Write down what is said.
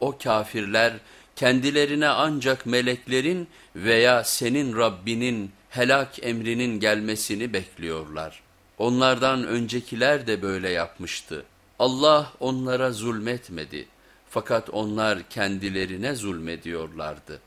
O kafirler kendilerine ancak meleklerin veya senin Rabbinin helak emrinin gelmesini bekliyorlar. Onlardan öncekiler de böyle yapmıştı. Allah onlara zulmetmedi fakat onlar kendilerine zulmediyorlardı.